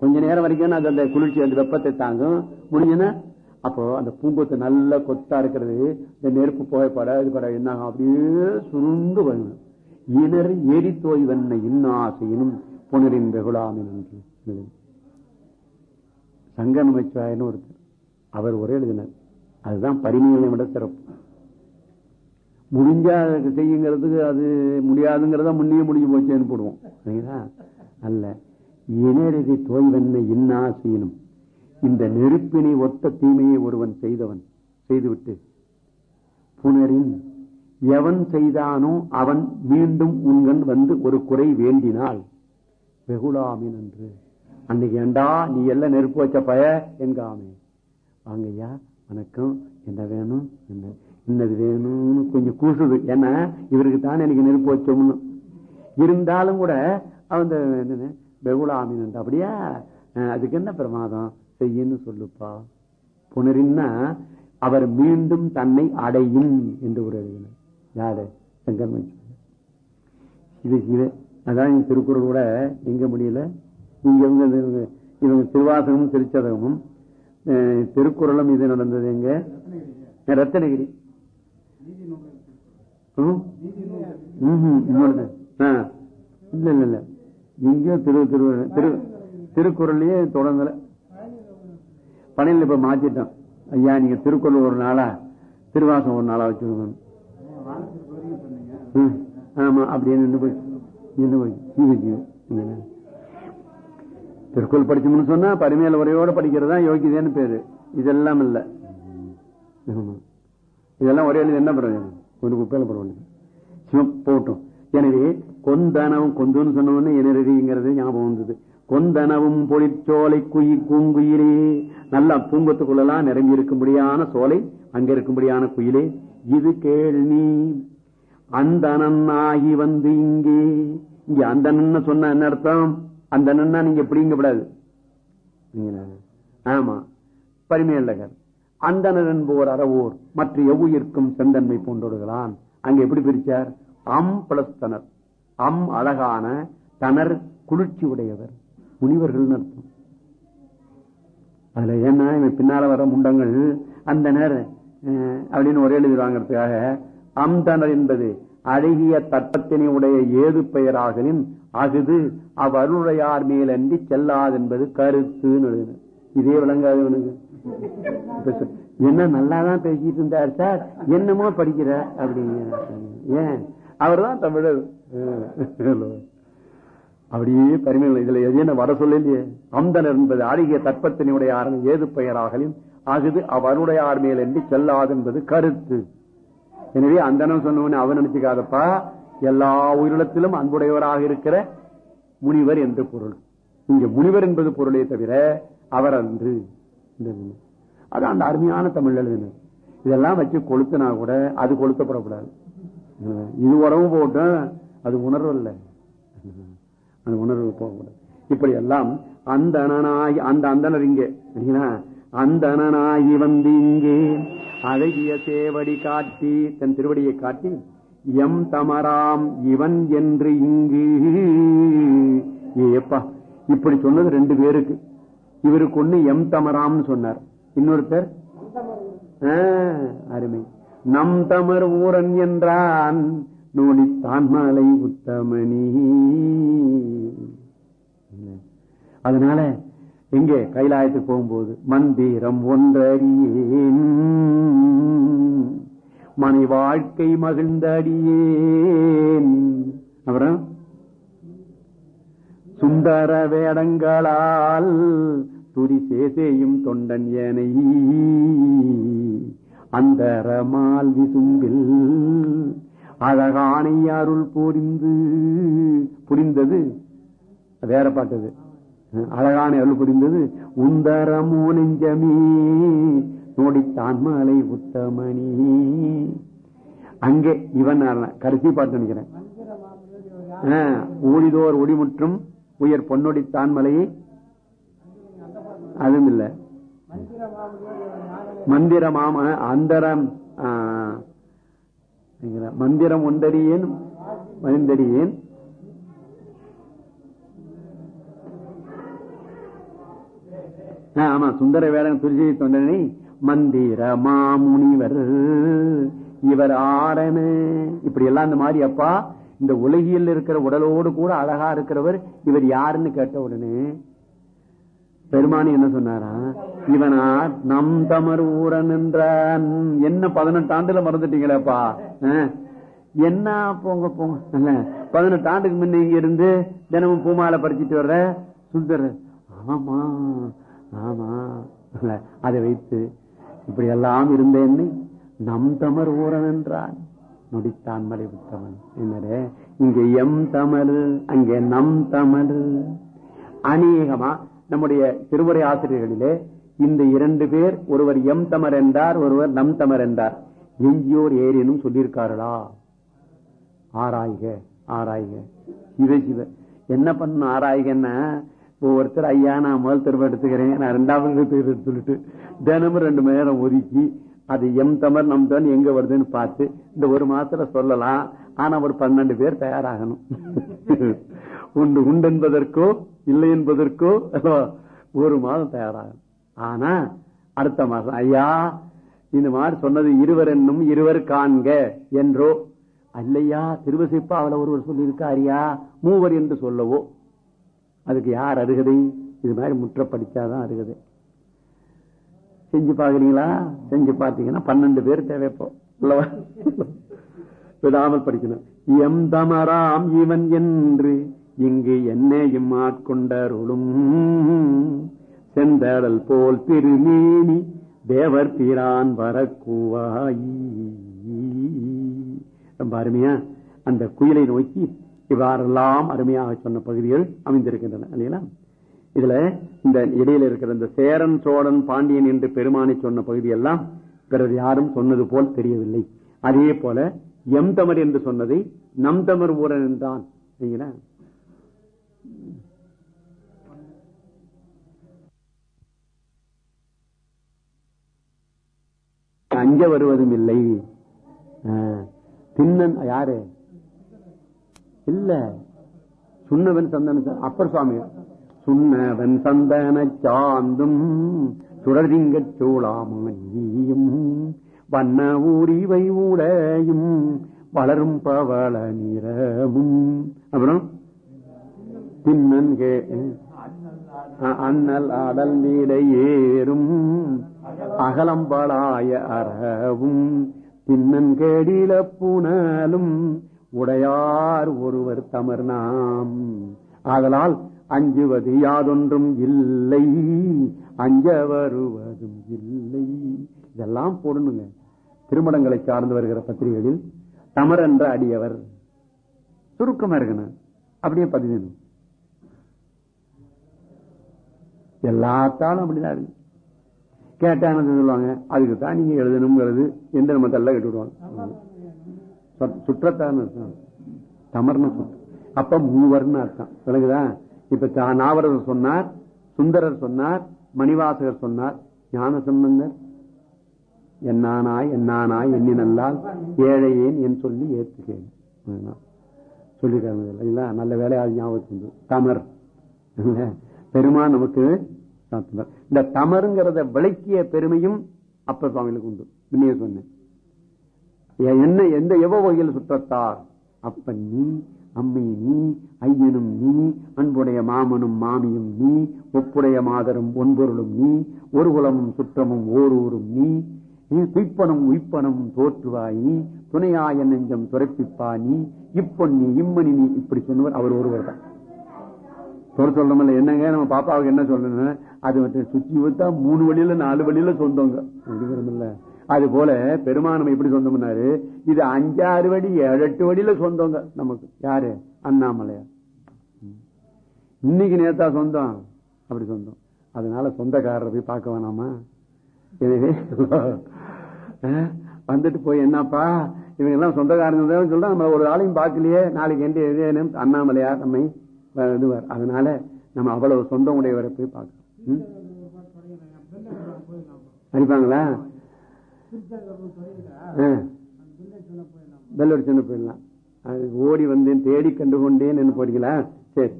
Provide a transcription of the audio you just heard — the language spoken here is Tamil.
கொஞ்ச நேரம் வரைக்கும் அது அந்த குளிர்ச்சி அந்த வெப்பத்தை தாங்கும். முடிஞ்சுன்னா அப்போ அந்த பூங்கொத்து நல்ல கொத்தா இருக்கிறது. இந்த நெருப்பு புகைப்பட இது பட என்ன அப்படியே சுருண்டு வரும் இனர் எரி தோய் வண்ண இன்னாசையினும் புனரின் வெகுளாமின் என்று சங்க நமச்சிவாயன்னு ஒருத்தர் அவர் ஒரே எழுதினார். அதுதான் பரிமைகளை விட சிறப்பு. முடிஞ்சா செய்யுங்கிறதுக்கு அது முடியாதுங்கிறத முன்னே முடிஞ்சு போச்சேன்னு போடுவோம். சரிங்களா? அல்ல. இனரதி தோய்வன்மை இன்னாசீனும் இந்த நெருப்பினை ஒத்த தீமையை ஒருவன் செய்தவன் செய்துவிட்டு புனரின் எவன் செய்தானோ அவன் மீண்டும் உங்கன் வந்து ஒரு குறை வேண்டினால் வெகுலாமின் என்று அன்னைக்கு ஏண்டா நீ எல்லாம் நெருப்பு வச்ச பய என்காமே. வாங்கய்யா வணக்கம் என்ன வேணும் என்ன என்னது வேணும்னு கொஞ்சம் கூசுது. ஏன்னா இவருக்கு தான் எனக்கு நெருப்பு வச்சோம்னு. இருந்தாலும் கூட அவன் என்ன வெகுளாமின் அப்படியா? அதுக்கு என்ன பிரமாதம்? செய்யன்னு சொல்லுப்பா. புனரின்னா அவர் மீண்டும் தன்னை அடையும் என்று ஒரு எழுதினார் யாரு? சங்கர் இது இது அதான் திருக்குறள் கூட எங்க முடியல. இங்க இவங்க இவங்க திருவாசகமும் திருச்சதகமும் திருக்குறளும் இது நடந்தது எங்க? ரத்தனகிரி. இல்ல இல்ல இல்ல. இங்கேயும் திரு திரு திரு திருக்குறள்லயே தொடங்கல. பணியில் இப்ப மாத்திட்டோம். ஐயா நீங்க திருக்குறள் ஒரு நாளா திருவாசம் ஒரு நாளா வச்சுக்கணும் ஆமா அப்படியே நின்று போய் நின்று போய் ஜீவ ஜீவ திருக்குறள் படிச்சோம்னு சொன்னா பரிமையில உரையோட படிக்கிறதா யோகிதேன்னு பேரு. இதெல்லாம் இல்ல. இதெல்லாம் ஒரே என்ன பிரயோஜனம் ஒரு குப்பையில பரவாயில்ல வேண்டியது போட்டும். எனவே கொந்தனவும் கொந்துன்னு சொன்ன உடனே ஞாபகம் வந்தது. கொந்தனவும் பொழிற்சோலை குயி பூங்குயிலே நல்லா பூங்கத்துக்குள்ளலாம் நிரம்பி இருக்கும்படியான சோலை அங்க இருக்கும்படியான குயிலே. இது கேள் நீ. அந்தணன் ஆகி வந்து இங்கே. இங்க அந்தணன் சொன்ன என்ன அர்த்தம்? அந்தணன்னா நீங்க பிடிங்கப்படாது ஆமா. பரிமையல்லகர் அந்தனர் என்போர் அறவோர் மற்ற எவ்வுயிர்க்கும் செந்தன்மை போன்றோர்களான் அங்க எப்படி பிரிச்சார்? அம் பிளஸ் தனர் அம் அழகான தனர் குளிர்ச்சி உடையவர் முனிவர்கள் அர்த்தம் அதுல ஏன்னா இவன் பின்னால வர முண்டங்கள் அந்த நேரம் அப்படின்னு ஒரே எழுதி வாங்கறதுக்காக அம்தனர் என்பது அழகிய தட்டத்தினை உடைய ஏது பெயராகலின் அகுது அவ்வருளையார் மேலன்றி செல்லாது என்பது கருத்துன்னு எழுதின இதே விளங்காது இவனுக்கு. என்ன நல்லாதான் பேசிட்டு இருந்தார் சார் என்னமோ படிக்கிற அப்படிங்கிற ஏன்? அவர் தான் தமிழர். அப்படியே பரிமையில் இதுல எதையும் வர சொல்லலையே அந்தனர் என்பது அழகிய தற்பத்தினுடைய ஆரணி ஏது பெயராகலின்? ஆகுது அவருடைய ஆர்மையில் என்று செல்லாது என்பது கருத்து. எனவே அந்தனம் சொன்னவனே அவன் நினைச்சுக்காதப்பா எல்லா உயிரினத்திலும் அன்புடையவராக இருக்கிற முனிவர் என்று பொருள். இங்க முனிவர் என்பது பொருளே தவிர அவர் அன்று. அது அந்த அருமையான தமிழ் எழுதினர். இதெல்லாம் வச்சு கொளுத்துனா கூட அது கொளுத்தப்படக்கூடாது. இது உறவு போட்டும் அது உணர்வு இல்லை அந்த உணர்வு போகக்கூடாது. இப்படி எல்லாம் அந்த அனனாகி அந்த அந்தனர் இங்கே அந்த அனனாகி வந்து இங்கே அழகிய சேவடி காட்டி தன் திருவடியை காட்டி எம் தமராம் இவன் என்று இங்கு. ஏப்பா இப்படி சொன்னது ரெண்டு பேருக்கு. இவருக்கு ஒண்ணு எம் தமராம்னு சொன்னார். இன்னொருத்தர்? ஆ, அருமை. நம் தமர் ஊரன் என்றான். நூலித்தான் மாலை உத்தமணி அதனால எங்கே கைலாயத்துக்கு போகும்போது மந்திரம் ஒன்றறியேன். மனை வாழ்க்கை மகிழ்ந்தடியேன் அப்புறம்? சுந்தர வேடங்களால் துடி சேசேயும் தொண்டன் ஏனை. அந்தரமால் விசும்பில் அழகானை அருள் புரிந்து. புரிந்தது? வேற பாட்டது அழகான அருள் புரிந்தது. உந்தரமோ நெஞ்சமே நோடித்தான் மலை உத்தமணி அங்கே இவன் யாருன்னா? கடைசி பாட்டு நினைக்கிறேன். ஊழிதோர் ஒடிமுற்றும் உயர் பொன்னொடித்தான் மலையை. அதுவும் இல்லை. மந்திரமாம அந்தரம் மந்திரம் ஒன்றடியேன் மனிதடியேன் ஆமா சுந்தர வேடன் துரிசி தொண்டனை மந்திர மாமுனிவர் இவர் ஆரண இப்படி எல்லாம் இந்த மாதிரி அப்பா இந்த உலகில் இருக்கிற உடலோடு கூட அழகா இருக்கிறவர் இவர் யாருன்னு கேட்ட உடனே பெருமானி என்ன சொன்னாரா? இவனா நம் தமர் ஊரன் என்றான். என்ன பதினெட்டு ஆண்டுல மறந்துட்டீங்களேப்பா? என்ன போங்க போங்க. பதினெட்டு ஆண்டுக்கு முன்ன இங்க இருந்து தினமும் பூமாலை பறிச்சிட்டு வர்ற சுந்தர். ஆமா. ஆமா அதை வைத்து இப்படி எல்லாம் இருந்தேன்னு நம் தமர் ஊரன் என்றான். நொடித்தான் மலை விட்டவன். என்னடே இங்க எம் தமிழ் அங்கே நம் தமிழ் அநேகமா நம்முடைய திருமுறை ஆசிரியர்களிலே இந்த இரண்டு பேர் ஒருவர் எம் தமர் என்றார் ஒருவர் நம் தமர் என்றார். எங்கேயோர் ஏரேனும் சொல்லியிருக்கார்களா? ஆராய்க ஆராய்க. சிவ சிவ. என்ன பண்ண ஆராய்கன்னா ஒவ்வொருத்தர் ஐயா நான் முதல் திரும்ப எடுத்துக்கிறேன். நான் ரெண்டாவது பேர் சொல்லிட்டு தினமும் ரெண்டு மணி நேரம் ஒதுக்கி அது எம் தமர் நம் தமிழ் எங்க வருதுன்னு பார்த்து இந்த ஒரு மாசத்துல சொல்லலாம். ஆனா ஒரு பன்னெண்டு பேர் தயாராகணும். உண்டு உண்டு என்பதற்கோ இல்லை என்பதற்கோ ஒரு மாதம் தயாராகும். ஆனா அடுத்த மாசம் ஐயா இந்த மாதிரி சொன்னது இருவர் என்னும் இருவர் காண்க என்றோ அல்லையா திருவசிப்பா அவள ஒருவர் சொல்லியிருக்காரியா? மூவர் என்று சொல்லவோ? அதுக்கு யார் அருகதை? இது மாதிரி முற்ற படிச்சாதான் அருகதை. செஞ்சு பாக்குறீங்களா செஞ்சு பார்த்தீங்கன்னா பன்னெண்டு பேர் தேவைப்போ விடாமல் படிக்கணும். எம் தமராம் இவன் என்று இங்கு என்னையும் ஆட்கொண்டருளும். செந்தடல் போல் திருமேனி தேவர் பிரான் வரக்கூவாயி. ரொம்ப அருமையா அந்த குயிலை நோக்கி இவ்வாறெல்லாம் அருமையாக சொன்ன பகுதிகள் அமைந்திருக்கின்றன இல்லைங்களா? இதுல இந்த இடையில இருக்கிற இந்த சேரன் சோழன் பாண்டியன் என்று பெருமானை சொன்ன பகுதியெல்லாம் பிறர் யாரும் சொன்னது போல் தெரியவில்லை. அதே போல எம் தமர் என்று சொன்னதை நம் தமர் ஊரன் என்றான் சரிங்களா அஞ்ச வருவதும் இல்லை. ஆ, யாரு? இல்ல. சுண்ணவன் சந்தன அப்பர் சுவாமி. சுண்ணவன் சந்தன சாந்தும் சுடர்திங்கச் சோழாமணியும் வண்ண ஊரிவை ஊடையும் வளரும் பவள நிறமும். அப்புறம்? திண்ணன் கே அண்ணல் அடல் நீடை ஏறும். அகலம்பளாய அறவும். திண்ணன் கேடில புனலும். உடையார் ஒருவர் தமர் நாம் ஆதலால் அஞ்சுவது யாதொன்றும் இல்லை. அஞ்ச வருவதும் இல்லை. இதெல்லாம் போடணுங்க. திருமணங்களை சார்ந்து வருகிற பத்திரிகைகளில் தமர் என்ற அடியவர் சுருக்கமா இருக்கணும். அப்படியே பதிவு எல்லாத்தாலும் அப்படிதான் இருக்கு. கேட்டானது சொல்லுவாங்க? அதுக்கு தான் நீங்க எழுதணுங்கிறது எந்த நம்ம தள்ள கட்டி சுற்றத்தான் அர்த்தம். தமர்னு அப்ப மூவர்னு அர்த்தம். விளங்குதா? இப்ப நாவரர் சொன்னார் சுந்தரர் சொன்னார் மணிவாசகர் சொன்னார் ஞான சம்பந்தர் என்னானாய் என்னானாய் எண்ணி நல்லால் ஏழையேன் என் சொல்லி ஏத்துக்கேன். சொல்லிட்டாங்க இல்லைங்களா? நல்ல வேலையாக ஞாபகம் தமர். பெருமா நமக்கு இந்த தமருங்கிறத விளக்கிய பெருமையும் அப்ப சுவாமிகளுக்கு உண்டு. முன்னே சொன்னேன். என்ன எந்த எவ வகையில் சுற்றத்தார்? அப்ப நீ அம்மை நீ ஐயனும் நீ அன்புடைய மாமனும் மாமியும் நீ ஒப்புடைய மாதரும் ஒன்பொருளும் நீ ஒரு குலமும் சுற்றமும் ஓரூரும் நீ நீ துய்ப்பனும் உய்ப்பனும் தோற்றுவாய் நீ துணையாய நெஞ்சம் துரைப்பிப்பா நீ இப்பொன்னி இம்மணி நீ இப்படி சொன்னவர் அவர் ஒருவர் தான் சொல்ல சொல்லமில்ல என்னங்க நம்ம பாப்பாவுக்கு என்ன சொல்லணும் அது சுத்தி விட்டா மூணு வழியில நாலு வழியில சொந்தங்க. அது போல பெருமானம் எப்படி சொந்தம்னாரு இது அஞ்சாறு வடி ஏழு எட்டு வழியில சொந்தங்க நமக்கு. யாரு? அண்ணாமலையார் ம். இன்னைக்கு நேத்தா சொந்தம். அப்படி சொந்தம். அதனால சொந்தக்காரரை போய் பார்க்க வேணாமா? எனவே வந்துட்டு போய் என்னப்பா? இவங்க எல்லாம் சொந்தக்காரங்க சொல்றா. நம்ம ஒரு ஆளையும் பார்க்கலையே. நாளைக்கு எந்த அண்ணாமலையார் நம்மை அஹ், இதுவார். அதனால நம்ம அவ்வளவு சொந்தம் உடையவரை போய் பார்க்கணும்? அடிப்பாங்களா? பெல்லூர் சின்ன போயிடலாம். அது ஓடி வந்தேன் தேடி கண்டு கொண்டேன் என்ன போறீங்களா? சரி.